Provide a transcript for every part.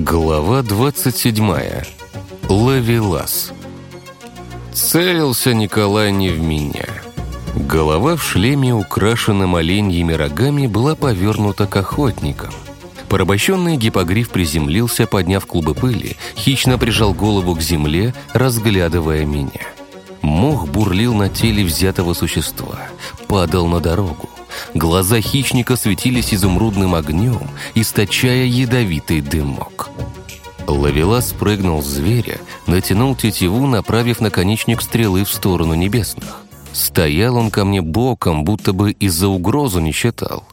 Глава 27. Лавелас. Целился Николай не в меня. Голова в шлеме, украшенном оленьими рогами, была повернута к охотникам. Порабощенный гипогриф приземлился, подняв клубы пыли, хищно прижал голову к земле, разглядывая меня. Мох бурлил на теле взятого существа, падал на дорогу. Глаза хищника светились изумрудным огнем, источая ядовитый дымок. Лавела спрыгнул с зверя, натянул тетиву, направив наконечник стрелы в сторону небесных. Стоял он ко мне боком, будто бы из-за угрозу не считал.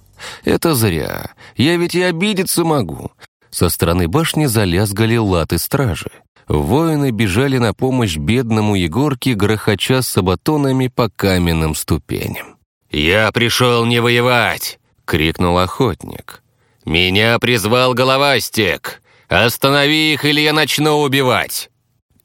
Это зря. Я ведь и обидеться могу. Со стороны башни залязгали латы стражи. Воины бежали на помощь бедному Егорке, грохоча сабатонами по каменным ступеням. «Я пришел не воевать!» — крикнул охотник. «Меня призвал головастик! Останови их, или я начну убивать!»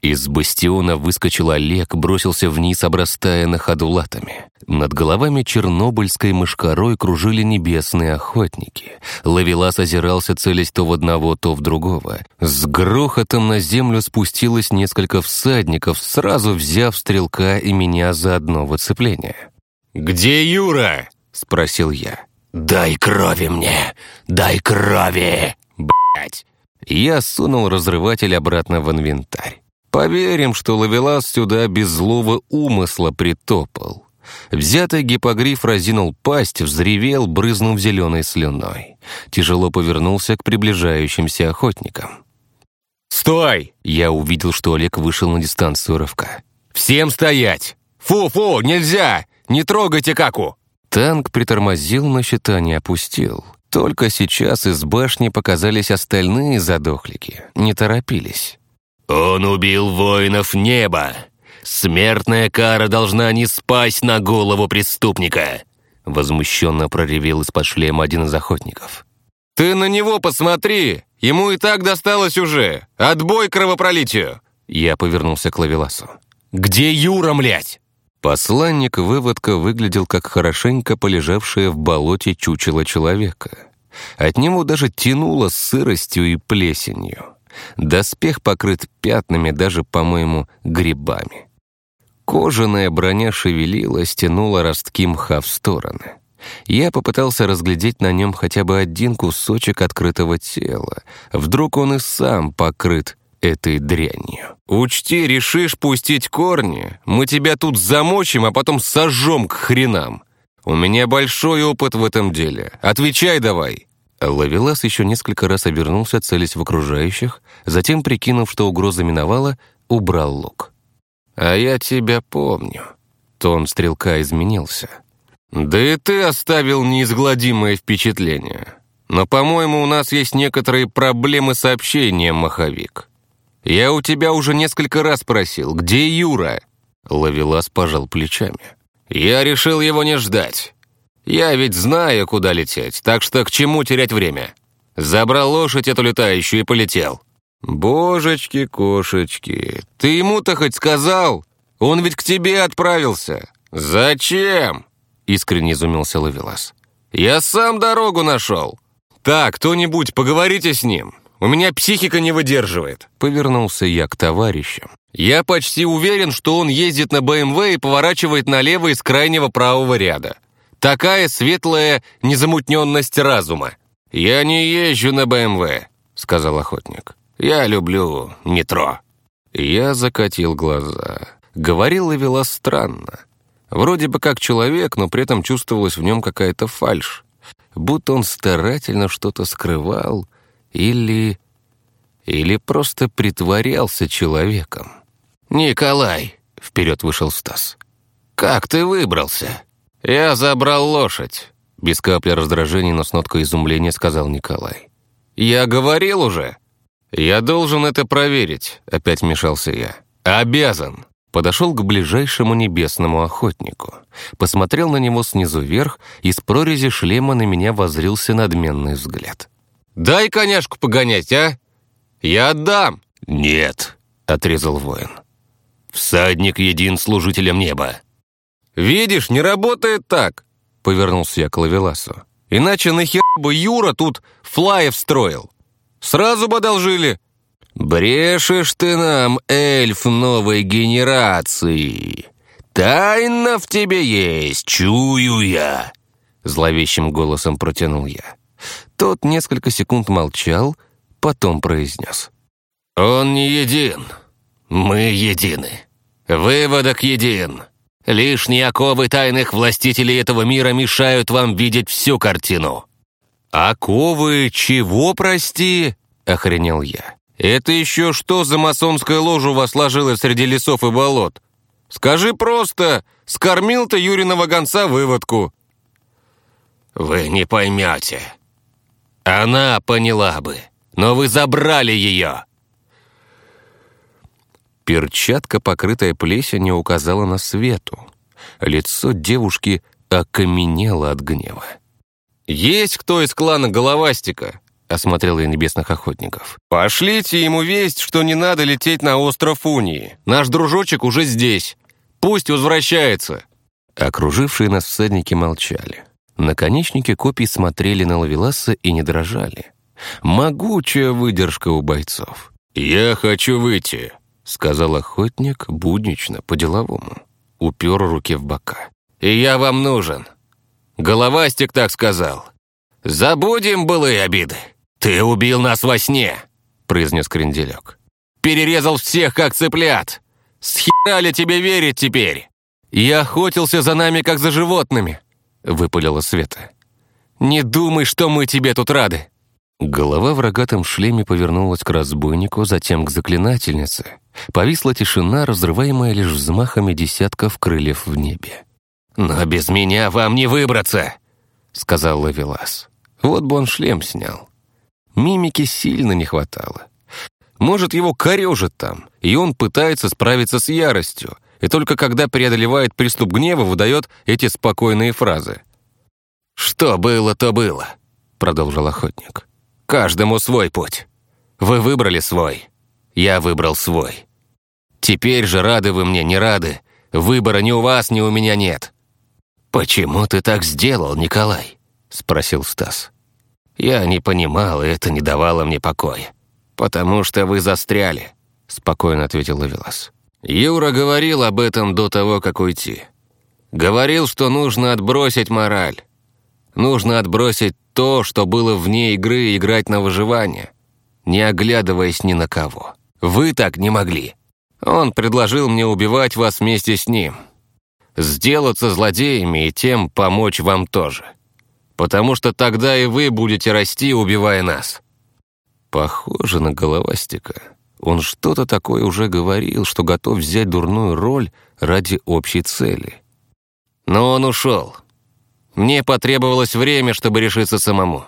Из бастиона выскочил Олег, бросился вниз, обрастая на ходу латами. Над головами чернобыльской мышкарой кружили небесные охотники. Лавелас озирался, целясь то в одного, то в другого. С грохотом на землю спустилось несколько всадников, сразу взяв стрелка и меня за одно выцепление. «Где Юра?» — спросил я. «Дай крови мне! Дай крови!» Блять! Я сунул разрыватель обратно в инвентарь. Поверим, что Лавелас сюда без злого умысла притопал. Взятый гипогриф разинул пасть, взревел, брызнув зеленой слюной. Тяжело повернулся к приближающимся охотникам. «Стой!» Я увидел, что Олег вышел на дистанцию рывка. «Всем стоять! Фу-фу, нельзя! Не трогайте каку!» Танк притормозил, но щита не опустил. Только сейчас из башни показались остальные задохлики. Не торопились. «Он убил воинов неба! Смертная кара должна не спасть на голову преступника!» Возмущенно проревел из-под шлема один из охотников. «Ты на него посмотри! Ему и так досталось уже! Отбой кровопролитию!» Я повернулся к Лавеласу. «Где Юра, млять?» Посланник выводка выглядел как хорошенько полежавшее в болоте чучело человека. От него даже тянуло сыростью и плесенью. Доспех покрыт пятнами, даже, по-моему, грибами. Кожаная броня шевелилась, тянула ростки мха в стороны. Я попытался разглядеть на нем хотя бы один кусочек открытого тела. Вдруг он и сам покрыт этой дрянью. «Учти, решишь пустить корни, мы тебя тут замочим, а потом сожжем к хренам. У меня большой опыт в этом деле. Отвечай давай!» Лавелас еще несколько раз обернулся, целясь в окружающих, затем, прикинув, что угроза миновала, убрал лук. «А я тебя помню». Тон стрелка изменился. «Да и ты оставил неизгладимое впечатление. Но, по-моему, у нас есть некоторые проблемы с общением, маховик. Я у тебя уже несколько раз просил, где Юра?» Лавелас пожал плечами. «Я решил его не ждать. Я ведь знаю, куда лететь, так что к чему терять время? Забрал лошадь эту летающую и полетел». «Божечки-кошечки, ты ему-то хоть сказал? Он ведь к тебе отправился. Зачем?» Искренне изумился Лавелас. «Я сам дорогу нашел. Так, кто-нибудь, поговорите с ним. У меня психика не выдерживает». Повернулся я к товарищам. «Я почти уверен, что он ездит на БМВ и поворачивает налево из крайнего правого ряда. Такая светлая незамутненность разума». «Я не езжу на БМВ», — сказал охотник. «Я люблю метро». Я закатил глаза. Говорил и вела странно. Вроде бы как человек, но при этом чувствовалась в нем какая-то фальшь. Будто он старательно что-то скрывал или... или просто притворялся человеком. «Николай!» — вперед вышел Стас. «Как ты выбрался?» «Я забрал лошадь», — без капли раздражения, но с ноткой изумления сказал Николай. «Я говорил уже!» «Я должен это проверить», — опять вмешался я. «Обязан!» Подошел к ближайшему небесному охотнику. Посмотрел на него снизу вверх, и с прорези шлема на меня возрился надменный взгляд. «Дай коняшку погонять, а! Я отдам!» «Нет», — отрезал воин. «Всадник един служителем неба». «Видишь, не работает так!» — повернулся я к Лавеласу. «Иначе нахер бы Юра тут флаев строил?» Сразу бы одолжили». «Брешешь ты нам, эльф новой генерации. Тайна в тебе есть, чую я», — зловещим голосом протянул я. Тот несколько секунд молчал, потом произнес. «Он не един. Мы едины. Выводок един. Лишние оковы тайных властителей этого мира мешают вам видеть всю картину». «Оковы чего, прости?» — охренел я. «Это еще что за масонская ложа у вас сложилась среди лесов и болот? Скажи просто, скормил ты Юриного гонца выводку». «Вы не поймете. Она поняла бы, но вы забрали ее». Перчатка, покрытая плесенью, указала на свету. Лицо девушки окаменело от гнева. «Есть кто из клана Головастика?» — осмотрел я небесных охотников. «Пошлите ему весть, что не надо лететь на остров Унии. Наш дружочек уже здесь. Пусть возвращается». Окружившие нас всадники молчали. Наконечники копий смотрели на Лавеласа и не дрожали. Могучая выдержка у бойцов. «Я хочу выйти», — сказал охотник буднично, по-деловому. Упер руки в бока. «И я вам нужен. Головастик так сказал. Забудем былые обиды. Ты убил нас во сне», — произнес Кренделек. «Перерезал всех, как цыплят. Схера ли тебе верить теперь? Я охотился за нами, как за животными», — выпалила Света. «Не думай, что мы тебе тут рады». Голова в рогатом шлеме повернулась к разбойнику, затем к заклинательнице. Повисла тишина, разрываемая лишь взмахами десятков крыльев в небе. «Но без меня вам не выбраться», — сказал Лавелас. Вот бы он шлем снял. Мимики сильно не хватало. Может, его корежит там, и он пытается справиться с яростью, и только когда преодолевает приступ гнева, выдает эти спокойные фразы. «Что было, то было», — продолжил охотник. «Каждому свой путь. Вы выбрали свой. Я выбрал свой. Теперь же рады вы мне, не рады. Выбора ни у вас, ни у меня нет. «Почему ты так сделал, Николай?» — спросил Стас. «Я не понимал, и это не давало мне покоя. Потому что вы застряли», — спокойно ответил Лавелас. «Юра говорил об этом до того, как уйти. Говорил, что нужно отбросить мораль. Нужно отбросить то, что было вне игры, и играть на выживание, не оглядываясь ни на кого. Вы так не могли. Он предложил мне убивать вас вместе с ним сделаться злодеями и тем помочь вам тоже. Потому что тогда и вы будете расти, убивая нас». Похоже на головастика. Он что-то такое уже говорил, что готов взять дурную роль ради общей цели. Но он ушел. Мне потребовалось время, чтобы решиться самому,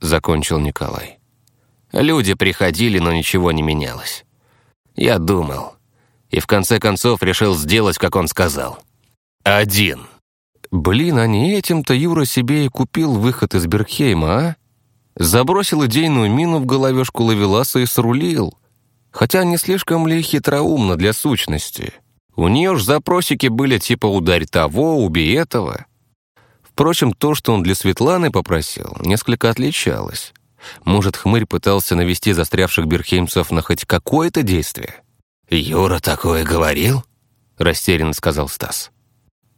закончил Николай. Люди приходили, но ничего не менялось. Я думал. И в конце концов решил сделать, как он сказал. Один. Блин, а не этим-то Юра себе и купил выход из Бергхейма, а? Забросил идейную мину в головешку Лавеласа и срулил. Хотя не слишком ли хитроумно для сущности. У нее ж запросики были типа «ударь того, убей этого». Впрочем, то, что он для Светланы попросил, несколько отличалось. Может, хмырь пытался навести застрявших бирхеймцев на хоть какое-то действие? «Юра такое говорил?» — растерянно сказал Стас.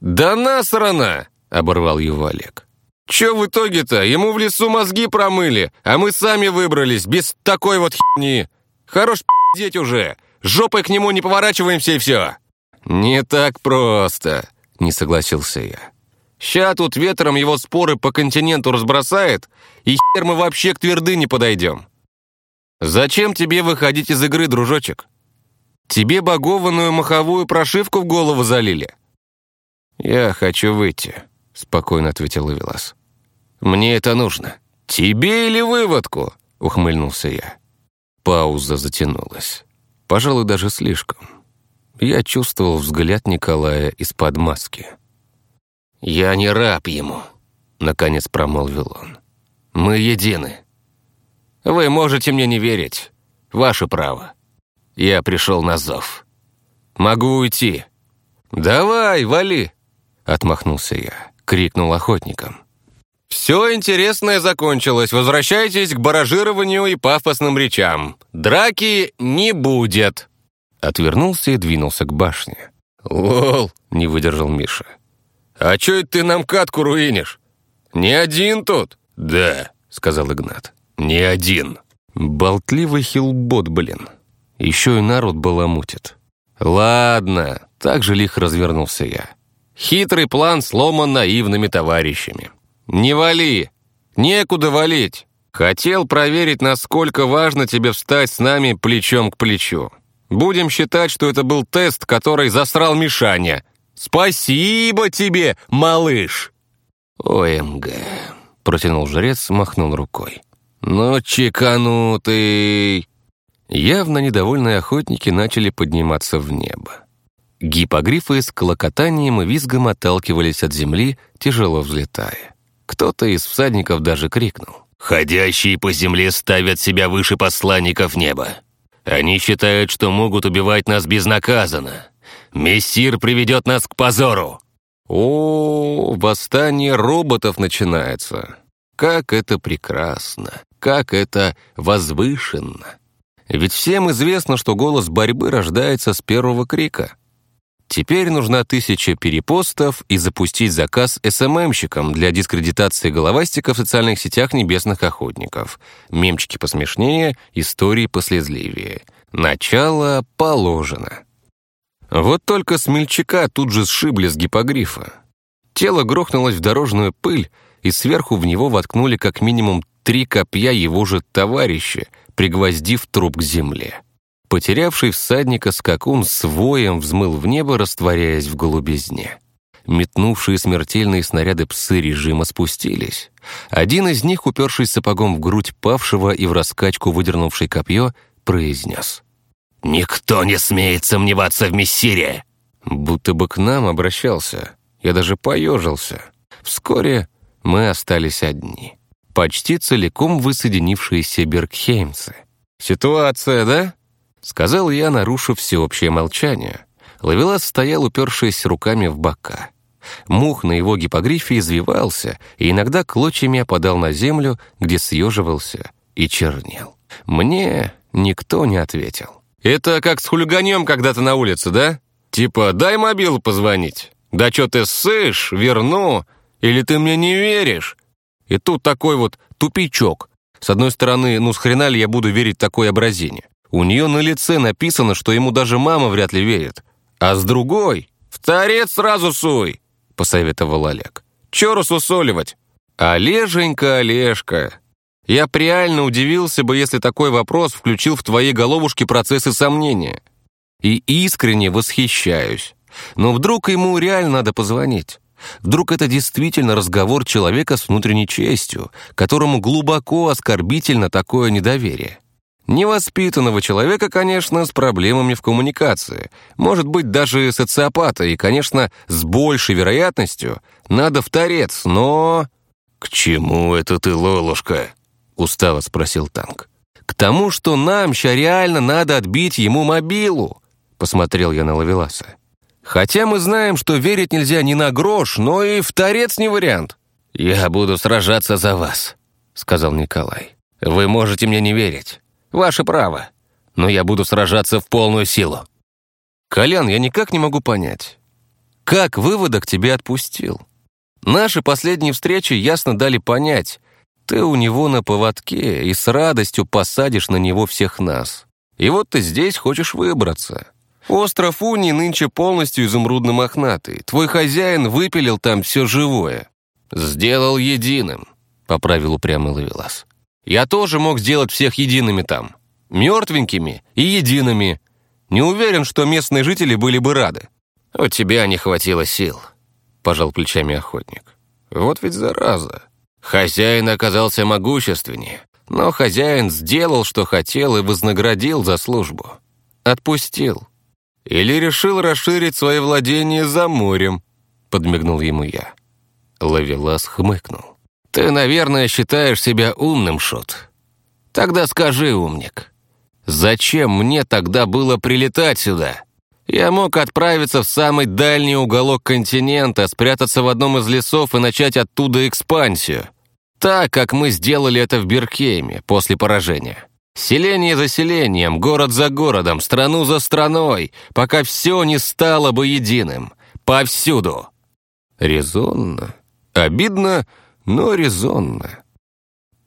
«Да насрано!» — оборвал его Олег. «Чё в итоге-то? Ему в лесу мозги промыли, а мы сами выбрались, без такой вот херни. Хорош пиздеть уже, жопой к нему не поворачиваемся и все». «Не так просто», — не согласился я. «Ща тут ветром его споры по континенту разбросает, и хер мы вообще к твердыне подойдем. Зачем тебе выходить из игры, дружочек? Тебе богованную маховую прошивку в голову залили?» «Я хочу выйти», — спокойно ответил Лавелас. «Мне это нужно». «Тебе или выводку?» — ухмыльнулся я. Пауза затянулась. Пожалуй, даже слишком. Я чувствовал взгляд Николая из-под маски. «Я не раб ему», — наконец промолвил он. «Мы едины. Вы можете мне не верить. Ваше право. Я пришел на зов. Могу уйти». «Давай, вали!» Отмахнулся я, крикнул охотникам. Все интересное закончилось. Возвращайтесь к баражированию и пафосным речам. Драки не будет. Отвернулся и двинулся к башне. «Лол!» — не выдержал Миша. «А чё это ты нам катку руинишь? Не один тут?» «Да», — сказал Игнат. «Не один». Болтливый хилбот, блин. Еще и народ баламутит. «Ладно», — так же лихо развернулся я. «Хитрый план сломан наивными товарищами. Не вали! Некуда валить! Хотел проверить, насколько важно тебе встать с нами плечом к плечу. Будем считать, что это был тест, который засрал Мишаня. Спасибо тебе, малыш!» «ОМГ», — протянул жрец, махнул рукой. «Ну, чеканутый!» Явно недовольные охотники начали подниматься в небо. Гипогрифы с клокотанием и визгом отталкивались от земли, тяжело взлетая. Кто-то из всадников даже крикнул. «Ходящие по земле ставят себя выше посланников неба. Они считают, что могут убивать нас безнаказанно. Мессир приведет нас к позору!» «О, восстание роботов начинается! Как это прекрасно! Как это возвышенно!» Ведь всем известно, что голос борьбы рождается с первого крика. Теперь нужна тысяча перепостов и запустить заказ СММщикам для дискредитации головастика в социальных сетях небесных охотников. Мемчики посмешнее, истории послезливее. Начало положено. Вот только смельчака тут же сшибли с гипогрифа. Тело грохнулось в дорожную пыль, и сверху в него воткнули как минимум три копья его же товарища, пригвоздив труп к земле. Потерявший всадника скакун с воем взмыл в небо, растворяясь в голубизне. Метнувшие смертельные снаряды псы режима спустились. Один из них, упершись сапогом в грудь павшего и в раскачку выдернувший копье, произнес. «Никто не смеет сомневаться в мессире!» Будто бы к нам обращался. Я даже поежился. Вскоре мы остались одни. Почти целиком высоединившиеся бергхеймцы. «Ситуация, да?» Сказал я, нарушив всеобщее молчание. Лавелас стоял, упершись руками в бока. Мух на его гипогрифе извивался и иногда клочьями опадал на землю, где съеживался и чернел. Мне никто не ответил. «Это как с хулиганем когда-то на улице, да? Типа, дай мобилу позвонить. Да что ты ссышь, верну. Или ты мне не веришь?» И тут такой вот тупичок. С одной стороны, ну с хрена ли я буду верить такой образине? У нее на лице написано, что ему даже мама вряд ли верит. А с другой «В торец сразу суй!» — посоветовал Олег. «Чё рассусоливать?» «Олеженька, Олежка, я реально удивился бы, если такой вопрос включил в твоей головушке процессы сомнения. И искренне восхищаюсь. Но вдруг ему реально надо позвонить? Вдруг это действительно разговор человека с внутренней честью, которому глубоко оскорбительно такое недоверие? Невоспитанного человека, конечно, с проблемами в коммуникации. Может быть, даже социопата, и, конечно, с большей вероятностью надо в торец, но... «К чему это ты, Лолушка?» — устало спросил танк. «К тому, что нам ща реально надо отбить ему мобилу», — посмотрел я на Лавеласа. «Хотя мы знаем, что верить нельзя ни на грош, но и в торец не вариант». «Я буду сражаться за вас», — сказал Николай. «Вы можете мне не верить. Ваше право. Но я буду сражаться в полную силу». «Колян, я никак не могу понять, как выводок тебе отпустил? Наши последние встречи ясно дали понять, ты у него на поводке и с радостью посадишь на него всех нас. И вот ты здесь хочешь выбраться. Остров Уни нынче полностью изумрудно-мохнатый. Твой хозяин выпилил там все живое. Сделал единым, — поправил упрямый Лавелас. Я тоже мог сделать всех едиными там. Мертвенькими и едиными. Не уверен, что местные жители были бы рады. У тебя не хватило сил, пожал плечами охотник. Вот ведь зараза. Хозяин оказался могущественнее, но хозяин сделал, что хотел, и вознаградил за службу. Отпустил. Или решил расширить свои владения за морем, подмигнул ему я. Лавелас хмыкнул. «Ты, наверное, считаешь себя умным, Шут. Тогда скажи, умник, зачем мне тогда было прилетать сюда? Я мог отправиться в самый дальний уголок континента, спрятаться в одном из лесов и начать оттуда экспансию. Так, как мы сделали это в Биркейме после поражения. Селение за селением, город за городом, страну за страной, пока все не стало бы единым. Повсюду. Резонно. Обидно, но резонно.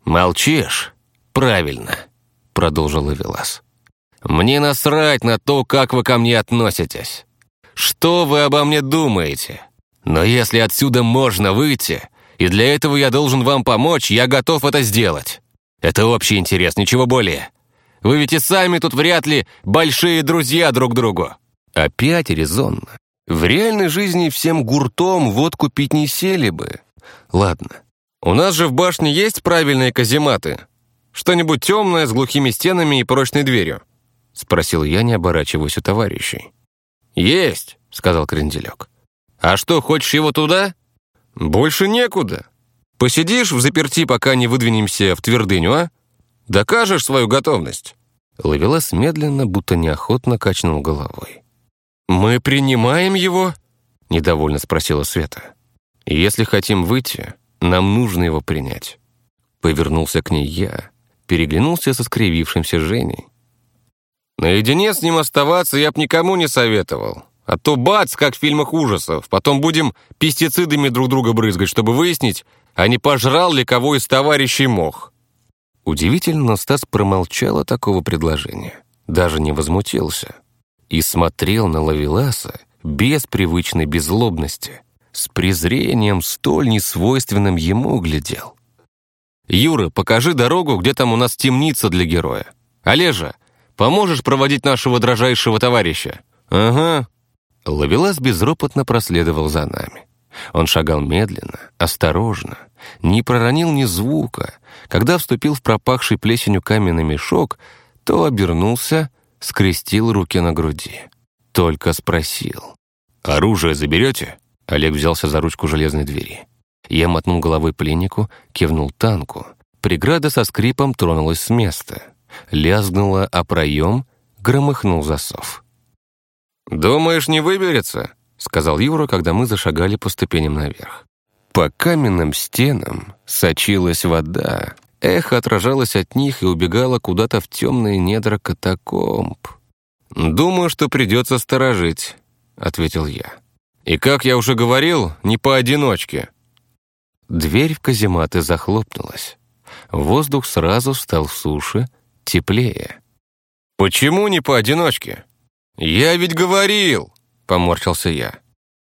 «Молчишь? Правильно», — продолжил Эвелас. «Мне насрать на то, как вы ко мне относитесь. Что вы обо мне думаете? Но если отсюда можно выйти, и для этого я должен вам помочь, я готов это сделать. Это общий интерес, ничего более. Вы ведь и сами тут вряд ли большие друзья друг другу». Опять резонно. В реальной жизни всем гуртом водку пить не сели бы. Ладно. У нас же в башне есть правильные казематы. Что-нибудь темное с глухими стенами и прочной дверью? Спросил я, не оборачиваясь у товарищей. «Есть», — сказал Кренделек. «А что, хочешь его туда?» «Больше некуда. Посидишь в заперти, пока не выдвинемся в твердыню, а? Докажешь свою готовность». Ловелас медленно, будто неохотно качнул головой. «Мы принимаем его?» — недовольно спросила Света. «Если хотим выйти, нам нужно его принять». Повернулся к ней я, переглянулся со скривившимся Женей. «Наедине с ним оставаться я б никому не советовал. А то бац, как в фильмах ужасов. Потом будем пестицидами друг друга брызгать, чтобы выяснить, а не пожрал ли кого из товарищей мох». Удивительно, но Стас промолчал от такого предложения. Даже не возмутился. И смотрел на Лавеласа без привычной беззлобности. С презрением, столь несвойственным ему глядел. «Юра, покажи дорогу, где там у нас темница для героя. Олежа, поможешь проводить нашего дрожайшего товарища?» «Ага». Лавелас безропотно проследовал за нами. Он шагал медленно, осторожно, не проронил ни звука. Когда вступил в пропахший плесенью каменный мешок, то обернулся, скрестил руки на груди. Только спросил. «Оружие заберете?» Олег взялся за ручку железной двери. Я мотнул головой пленнику, кивнул танку. Преграда со скрипом тронулась с места. Лязгнула о проем, громыхнул засов. «Думаешь, не выберется?» — сказал Юра, когда мы зашагали по ступеням наверх. По каменным стенам сочилась вода. Эхо отражалось от них и убегало куда-то в темные недра катакомб. «Думаю, что придется сторожить», — ответил я. «И, как я уже говорил, не поодиночке». Дверь в казематы захлопнулась. Воздух сразу стал суше, теплее. «Почему не поодиночке?» «Я ведь говорил!» — поморщился я.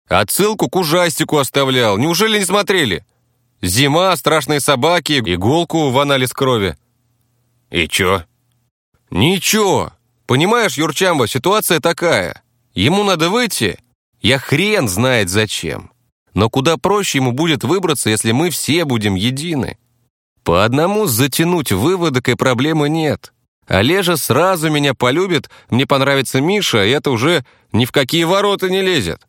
«Отсылку к ужастику оставлял. Неужели не смотрели? Зима, страшные собаки, иголку в анализ крови». «И чё?» «Ничего. Понимаешь, Юрчамба, ситуация такая. Ему надо выйти. Я хрен знает зачем. Но куда проще ему будет выбраться, если мы все будем едины. По одному затянуть выводок и проблемы нет. Олежа сразу меня полюбит, мне понравится Миша, и это уже ни в какие ворота не лезет».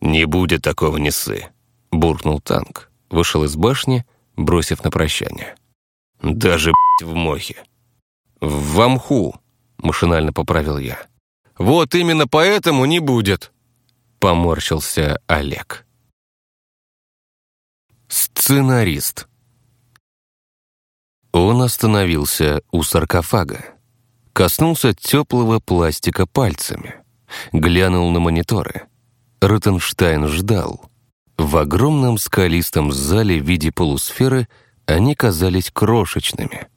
«Не будет такого несы», — буркнул танк. Вышел из башни, бросив на прощание. «Даже, в мохе». «В амху», — машинально поправил я. «Вот именно поэтому не будет», — поморщился Олег. Сценарист. Он остановился у саркофага, коснулся теплого пластика пальцами, глянул на мониторы. Ротенштайн ждал. В огромном скалистом зале в виде полусферы они казались крошечными.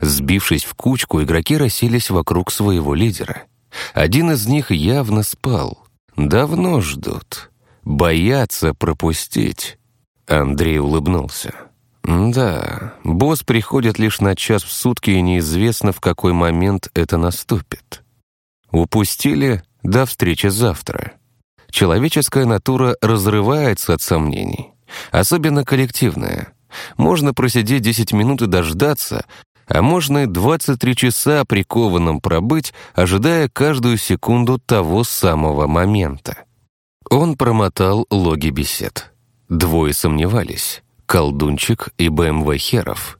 Сбившись в кучку, игроки расселись вокруг своего лидера. Один из них явно спал. Давно ждут. Боятся пропустить. Андрей улыбнулся. Да, босс приходит лишь на час в сутки, и неизвестно, в какой момент это наступит. Упустили до встречи завтра. Человеческая натура разрывается от сомнений, особенно коллективная. Можно просидеть 10 минут и дождаться, а можно и 23 часа прикованным пробыть, ожидая каждую секунду того самого момента. Он промотал логи бесед. Двое сомневались колдунчик и БМВ Херов.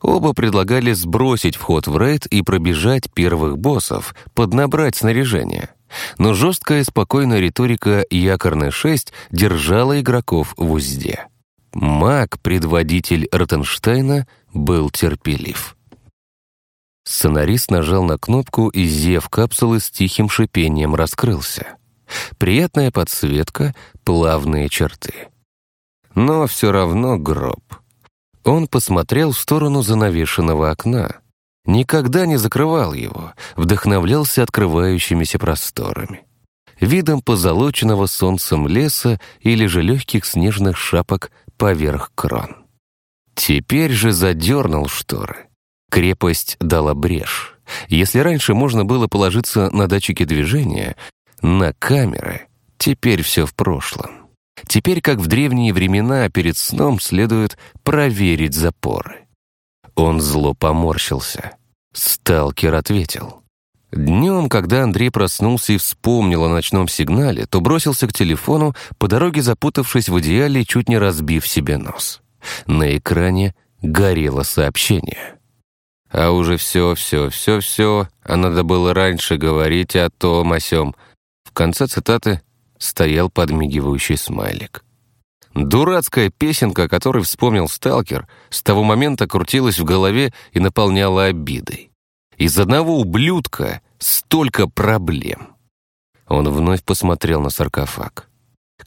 Оба предлагали сбросить вход в рейд и пробежать первых боссов, поднабрать снаряжение. Но жесткая и спокойная риторика «Якорная 6» держала игроков в узде. Маг, предводитель Ротенштейна, был терпелив. Сценарист нажал на кнопку, и зев капсулы с тихим шипением раскрылся. Приятная подсветка, плавные черты. Но все равно гроб. Он посмотрел в сторону занавешенного окна. Никогда не закрывал его, вдохновлялся открывающимися просторами. Видом позолоченного солнцем леса или же легких снежных шапок поверх крон. Теперь же задернул шторы. Крепость дала брешь. Если раньше можно было положиться на датчики движения, на камеры, теперь все в прошлом. Теперь, как в древние времена, перед сном следует проверить запоры. Он зло поморщился. Сталкер ответил. Днем, когда Андрей проснулся и вспомнил о ночном сигнале, то бросился к телефону, по дороге запутавшись в идеале, чуть не разбив себе нос. На экране горело сообщение. А уже все, все, все, все, а надо было раньше говорить о том, о сём. В конце цитаты стоял подмигивающий смайлик. Дурацкая песенка, которой вспомнил сталкер, с того момента крутилась в голове и наполняла обидой. Из одного ублюдка столько проблем. Он вновь посмотрел на саркофаг.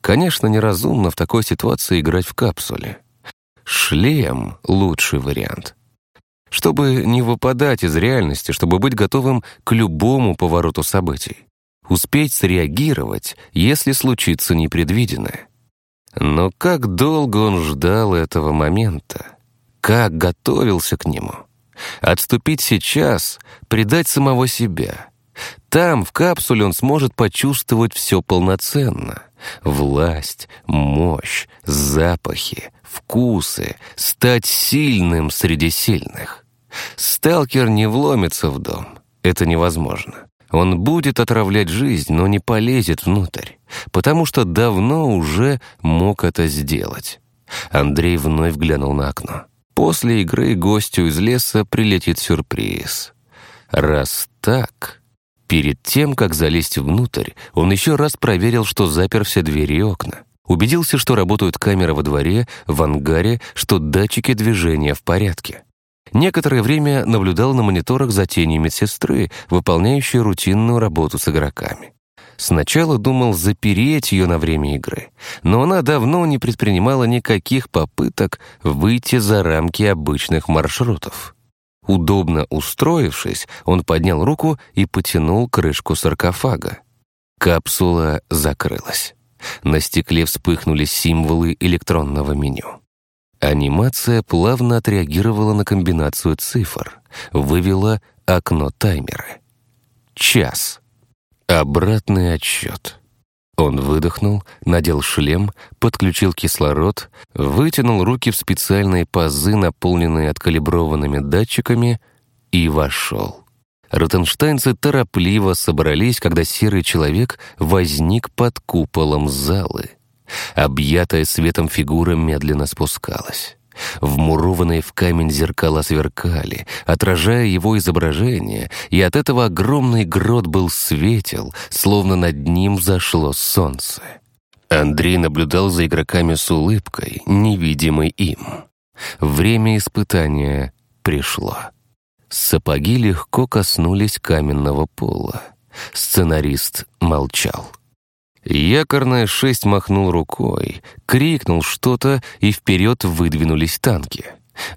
Конечно, неразумно в такой ситуации играть в капсуле. Шлем — лучший вариант. Чтобы не выпадать из реальности, чтобы быть готовым к любому повороту событий успеть среагировать, если случится непредвиденное. Но как долго он ждал этого момента? Как готовился к нему? Отступить сейчас, предать самого себя. Там, в капсуле, он сможет почувствовать все полноценно. Власть, мощь, запахи, вкусы, стать сильным среди сильных. Сталкер не вломится в дом. Это невозможно. Он будет отравлять жизнь, но не полезет внутрь, потому что давно уже мог это сделать. Андрей вновь глянул на окно. После игры гостю из леса прилетит сюрприз. Раз так, перед тем, как залезть внутрь, он еще раз проверил, что запер все двери и окна. Убедился, что работают камеры во дворе, в ангаре, что датчики движения в порядке. Некоторое время наблюдал на мониторах за тенью медсестры, выполняющей рутинную работу с игроками. Сначала думал запереть ее на время игры, но она давно не предпринимала никаких попыток выйти за рамки обычных маршрутов. Удобно устроившись, он поднял руку и потянул крышку саркофага. Капсула закрылась. На стекле вспыхнули символы электронного меню. Анимация плавно отреагировала на комбинацию цифр, вывела окно таймера. Час. Обратный отсчет. Он выдохнул, надел шлем, подключил кислород, вытянул руки в специальные пазы, наполненные откалиброванными датчиками, и вошел. Ротенштайнцы торопливо собрались, когда серый человек возник под куполом залы. Объятая светом фигура медленно спускалась. Вмурованные в камень зеркала сверкали, отражая его изображение, и от этого огромный грот был светел, словно над ним взошло солнце. Андрей наблюдал за игроками с улыбкой, невидимой им. Время испытания пришло. Сапоги легко коснулись каменного пола. Сценарист молчал. Якорная шесть махнул рукой, крикнул что-то, и вперед выдвинулись танки.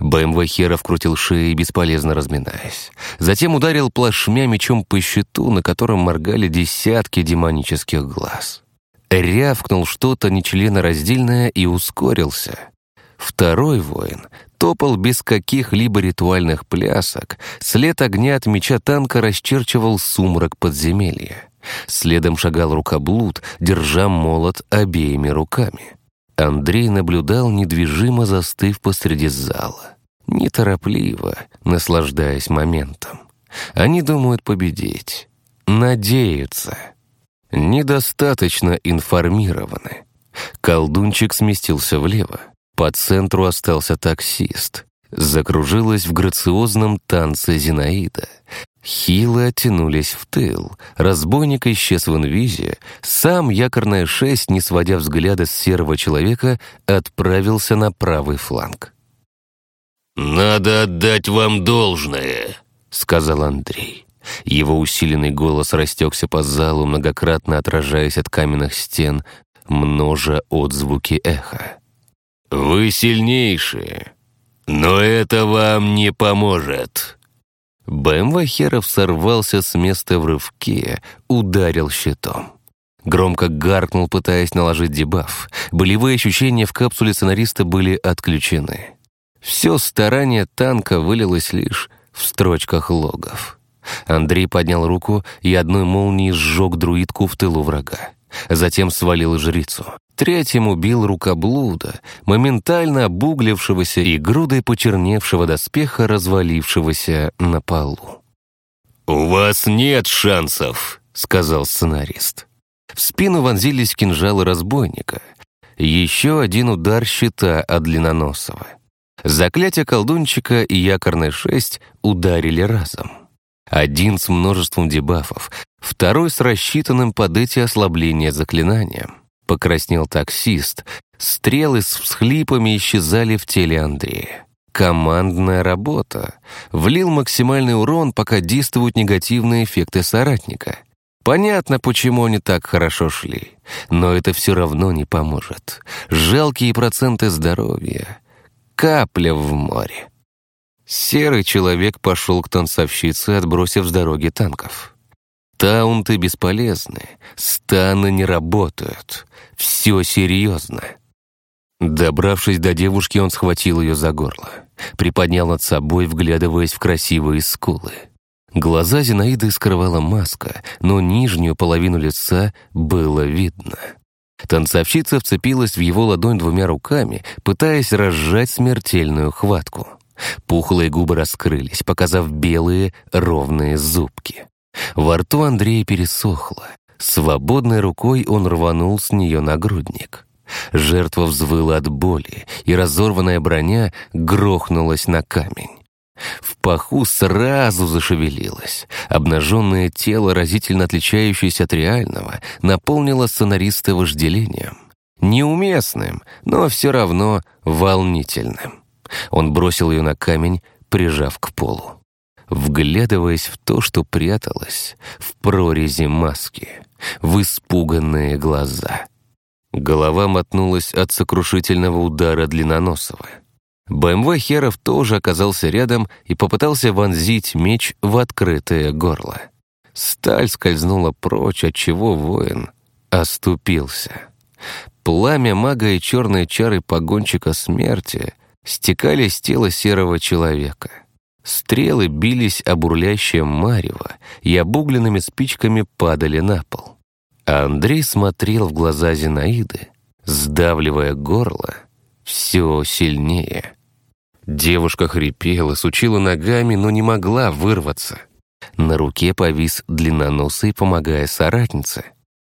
БМВ Херов крутил шеи, бесполезно разминаясь. Затем ударил плашмя мечом по щиту, на котором моргали десятки демонических глаз. Рявкнул что-то нечленораздельное и ускорился. Второй воин топал без каких-либо ритуальных плясок, след огня от меча танка расчерчивал сумрак подземелья. Следом шагал рукоблуд, держа молот обеими руками. Андрей наблюдал, недвижимо застыв посреди зала. Неторопливо, наслаждаясь моментом. Они думают победить. Надеются. Недостаточно информированы. Колдунчик сместился влево. По центру остался таксист. Закружилась в грациозном танце Зинаида. Хилы оттянулись в тыл. Разбойник исчез в инвизе. Сам якорная шесть, не сводя взгляда с серого человека, отправился на правый фланг. «Надо отдать вам должное», — сказал Андрей. Его усиленный голос растекся по залу, многократно отражаясь от каменных стен, множа отзвуки эха. «Вы сильнейшие, но это вам не поможет». БМВ Херов сорвался с места в рывке, ударил щитом. Громко гаркнул, пытаясь наложить дебаф. Болевые ощущения в капсуле сценариста были отключены. Все старание танка вылилось лишь в строчках логов. Андрей поднял руку и одной молнией сжег друидку в тылу врага. Затем свалил жрицу. Третьим убил рукоблуда, моментально обуглившегося и грудой почерневшего доспеха, развалившегося на полу. «У вас нет шансов», — сказал сценарист. В спину вонзились кинжалы разбойника. Еще один удар щита от Длинноносова. Заклятие колдунчика и якорная шесть ударили разом. Один с множеством дебафов, второй с рассчитанным под эти ослабления заклинанием. Покраснел таксист, стрелы с всхлипами исчезали в теле Андрея. Командная работа. Влил максимальный урон, пока действуют негативные эффекты соратника. Понятно, почему они так хорошо шли, но это все равно не поможет. Жалкие проценты здоровья капля в море. Серый человек пошел к танцовщице, отбросив с дороги танков. Таунты бесполезны, станы не работают. Все серьезно. Добравшись до девушки, он схватил ее за горло. Приподнял над собой, вглядываясь в красивые скулы. Глаза Зинаиды скрывала маска, но нижнюю половину лица было видно. Танцовщица вцепилась в его ладонь двумя руками, пытаясь разжать смертельную хватку. Пухлые губы раскрылись, показав белые ровные зубки. Во рту Андрея пересохло. Свободной рукой он рванул с нее нагрудник. Жертва взвыла от боли, и разорванная броня грохнулась на камень. В паху сразу зашевелилось. Обнаженное тело, разительно отличающееся от реального, наполнило сценариста вожделением. Неуместным, но все равно волнительным. Он бросил ее на камень, прижав к полу. Вглядываясь в то, что пряталось в прорези маски, в испуганные глаза. Голова мотнулась от сокрушительного удара длинноносого. БМВ Херов тоже оказался рядом и попытался вонзить меч в открытое горло. Сталь скользнула прочь, отчего воин оступился. Пламя мага и черные чары погонщика смерти стекали с тела серого человека. Стрелы бились об урлящее марево и обугленными спичками падали на пол. А Андрей смотрел в глаза Зинаиды, сдавливая горло все сильнее. Девушка хрипела, сучила ногами, но не могла вырваться. На руке повис длинноносый, помогая соратнице.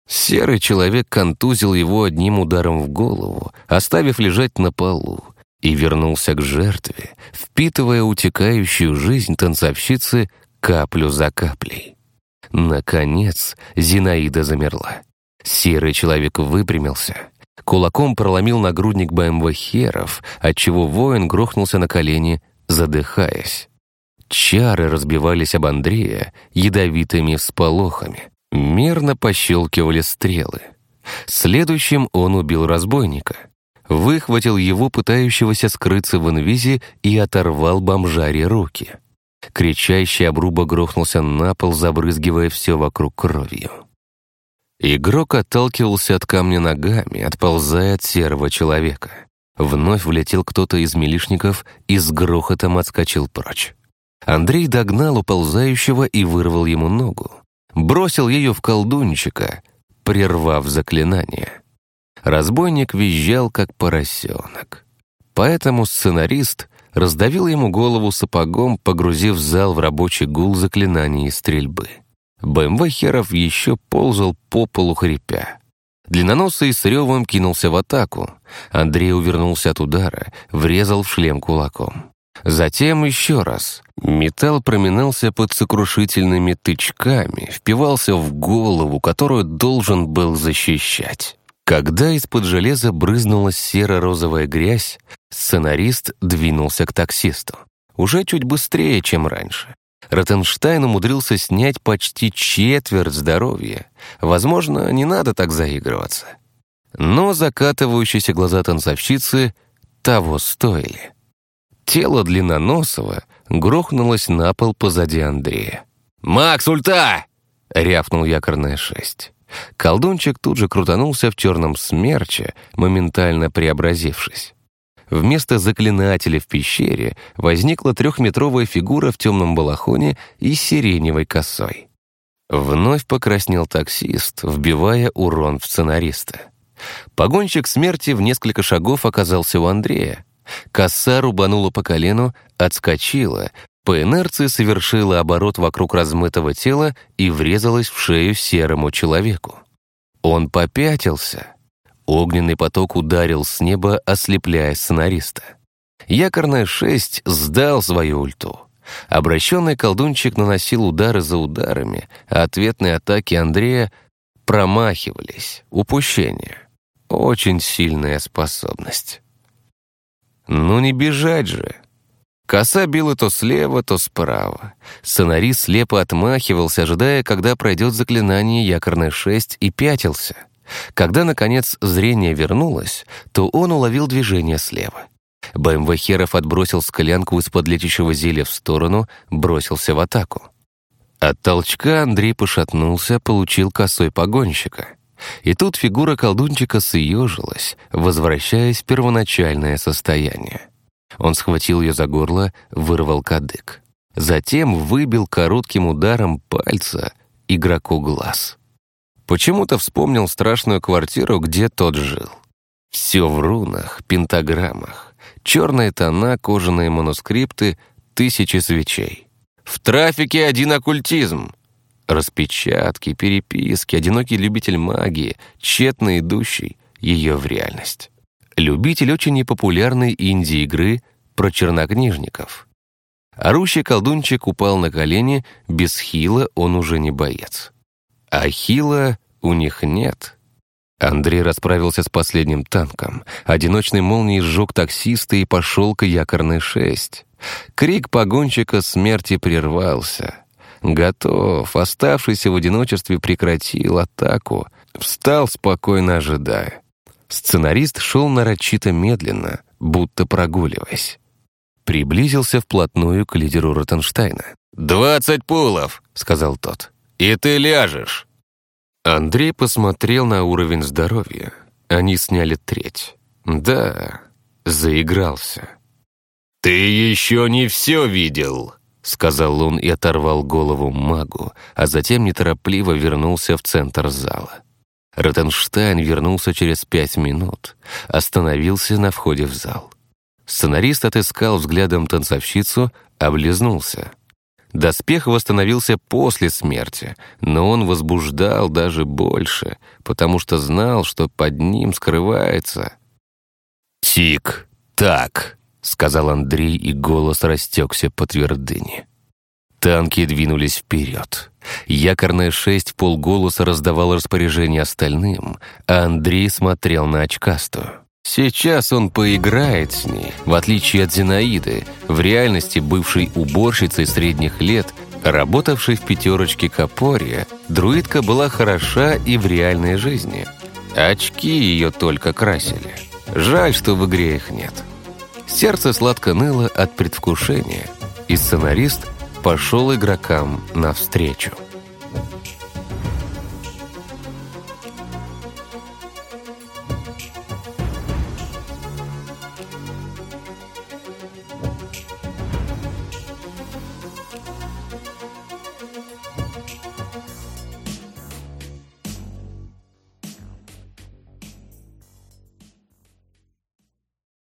Серый человек контузил его одним ударом в голову, оставив лежать на полу, и вернулся к жертве, впитывая утекающую жизнь танцовщицы каплю за каплей. Наконец Зинаида замерла. Серый человек выпрямился, кулаком проломил нагрудник БМВ Херов, отчего воин грохнулся на колени, задыхаясь. Чары разбивались об Андрея ядовитыми всполохами. Мерно пощелкивали стрелы. Следующим он убил разбойника. Выхватил его, пытающегося скрыться в инвизе, и оторвал бомжаре руки. Кричащий обрубок грохнулся на пол, забрызгивая все вокруг кровью. Игрок отталкивался от камня ногами, отползая от серого человека. Вновь влетел кто-то из милишников и с грохотом отскочил прочь. Андрей догнал уползающего и вырвал ему ногу. Бросил ее в колдунчика, прервав заклинание. Разбойник визжал, как поросенок. Поэтому сценарист раздавил ему голову сапогом, погрузив зал в рабочий гул заклинаний и стрельбы. БМВ Херов еще ползал по полу хрипя. Длинноносый с ревом кинулся в атаку. Андрей увернулся от удара, врезал в шлем кулаком. Затем еще раз. Металл проминался под сокрушительными тычками, впивался в голову, которую должен был защищать. Когда из-под железа брызнула серо-розовая грязь, сценарист двинулся к таксисту. Уже чуть быстрее, чем раньше. Ротенштайн умудрился снять почти четверть здоровья. Возможно, не надо так заигрываться. Но закатывающиеся глаза танцовщицы того стоили. Тело Длинноносова грохнулось на пол позади Андрея. «Макс, ульта!» — рявкнул якорная шесть. Колдунчик тут же крутанулся в черном смерче, моментально преобразившись. Вместо заклинателя в пещере возникла трехметровая фигура в темном балахоне и сиреневой косой. Вновь покраснел таксист, вбивая урон в сценариста. Погонщик смерти в несколько шагов оказался у Андрея. Коса рубанула по колену, отскочила, по инерции совершила оборот вокруг размытого тела и врезалась в шею серому человеку. Он попятился. Огненный поток ударил с неба, ослепляя сценариста. Якорная шесть сдал свою ульту. Обращенный колдунчик наносил удары за ударами, а ответные атаки Андрея промахивались. Упущение. Очень сильная способность. Ну не бежать же. Коса била то слева, то справа. Сценарист слепо отмахивался, ожидая, когда пройдет заклинание якорной шесть, и пятился. Когда, наконец, зрение вернулось, то он уловил движение слева. БМВ Херов отбросил склянку из-под летящего зелья в сторону, бросился в атаку. От толчка Андрей пошатнулся, получил косой погонщика. И тут фигура колдунчика съежилась, возвращаясь в первоначальное состояние. Он схватил ее за горло, вырвал кадык. Затем выбил коротким ударом пальца игроку глаз. Почему-то вспомнил страшную квартиру, где тот жил. Все в рунах, пентаграммах, черные тона, кожаные манускрипты, тысячи свечей. В трафике один оккультизм. Распечатки, переписки, одинокий любитель магии, тщетно идущий ее в реальность. Любитель очень непопулярной инди-игры про чернокнижников. Орущий колдунчик упал на колени, без хила он уже не боец. А хила у них нет. Андрей расправился с последним танком. Одиночный молнией сжег таксиста и пошел к якорной шесть. Крик погонщика смерти прервался. Готов, оставшийся в одиночестве, прекратил атаку, встал, спокойно ожидая. Сценарист шел нарочито медленно, будто прогуливаясь. Приблизился вплотную к лидеру Ротенштейна. «Двадцать пулов!» — сказал тот. «И ты ляжешь!» Андрей посмотрел на уровень здоровья. Они сняли треть. Да, заигрался. «Ты еще не все видел!» — сказал он и оторвал голову магу, а затем неторопливо вернулся в центр зала. Ротенштайн вернулся через пять минут, остановился на входе в зал. Сценарист отыскал взглядом танцовщицу, облизнулся. Доспех восстановился после смерти, но он возбуждал даже больше, потому что знал, что под ним скрывается. «Тик-так!» — сказал Андрей, и голос растекся по твердыне. Танки двинулись вперед. Якорная шесть полголоса раздавал распоряжение остальным, а Андрей смотрел на очкастую. Сейчас он поиграет с ней, в отличие от Зинаиды, в реальности бывшей уборщицей средних лет, работавшей в пятерочке Капория, друидка была хороша и в реальной жизни. Очки ее только красили. Жаль, что в игре их нет. Сердце сладко ныло от предвкушения, и сценарист пошел игрокам навстречу.